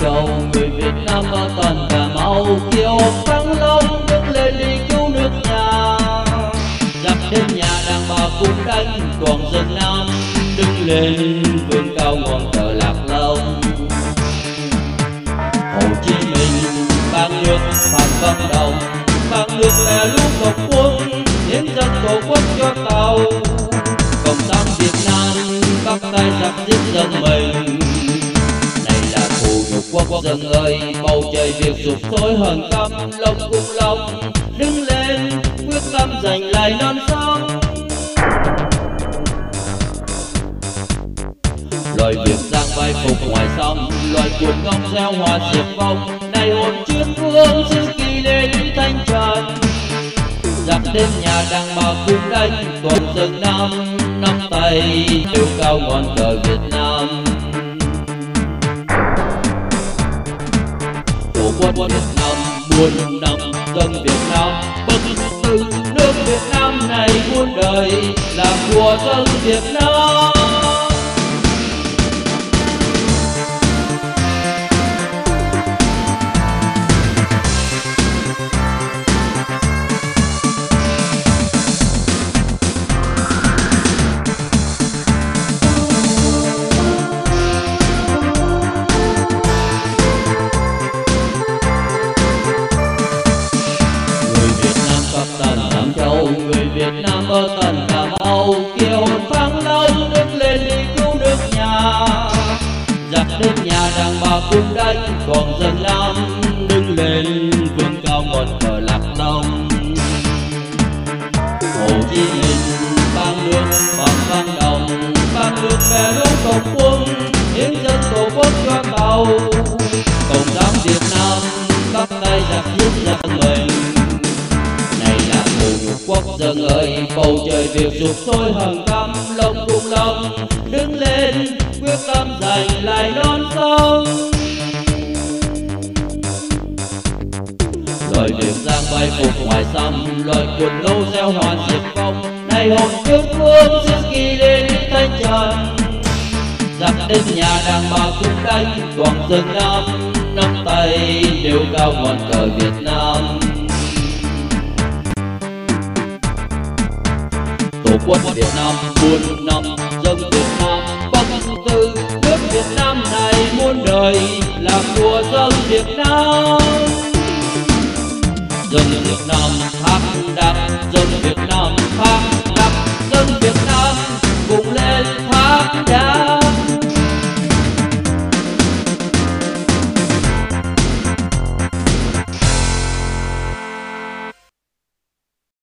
châu người Việt Nam ở toàn Cà Mau kiều thăng long đứng lên đi cứu nước nhà. Giặc đến nhà đàn bà cũng đánh toàn dân Nam. Đứng lên, vươn cao ngọn cờ lạc long. Hồ Chí Minh ban nước phản văn đồng ban nước là lúc độc quân, hiến dân tổ quốc cho tàu. Cộng sản Việt Nam bắt tay giặc giết dân mình quốc dân ơi, bầu trời việc sụp sôi, hờn căm lòng cùng lòng đứng lên, quyết tâm giành lại non sông. Loài việc giang vai phục ngoài sông, loài cuồng ngông gieo hòa diệt vong nay hồn trước phương xứ kỳ lên thanh trần. Giặc đến nhà đang mà cung đánh toàn dân nam, nắm tay yêu cao ngọn cờ việt nam. Quân nằm buồn nằm dân việt nam. Bất tử nước việt nam này muôn đời là của dân việt nam. Đầu người Việt Nam ở tận Cà Mau, kiều phang long đứng lên đi cứu nước nhà. Giặc đến nhà đàn bà cũng đánh còn dân Nam đứng lên vươn cao ngọn cờ lạc long Hồ Chí Minh ban nước bằng văn đồng ban nước về luôn tổ quân, hiến dân tổ quốc cho tàu. Cộng sản Việt Nam bắt tay giặc giết giặc người quốc dân ơi, bầu trời việc dục sôi hàng trăm lòng cùng lòng đứng lên, quyết tâm giành lại non sông. Loài điểm giang bay phục ngoài xăm loài cuồng lâu gieo hòa diệt phong. Nay hồn trước phương xứ kỳ lên thanh trần. Giặc đến nhà đàn bà cũng đánh toàn dân nam. Nắm tay đều cao ngọn cờ việt nam. Quân việt nam muôn năm dân việt nam. Bất tư, nước việt nam này muôn đời là của dân việt nam. Dân việt nam hát đạp dân việt nam hát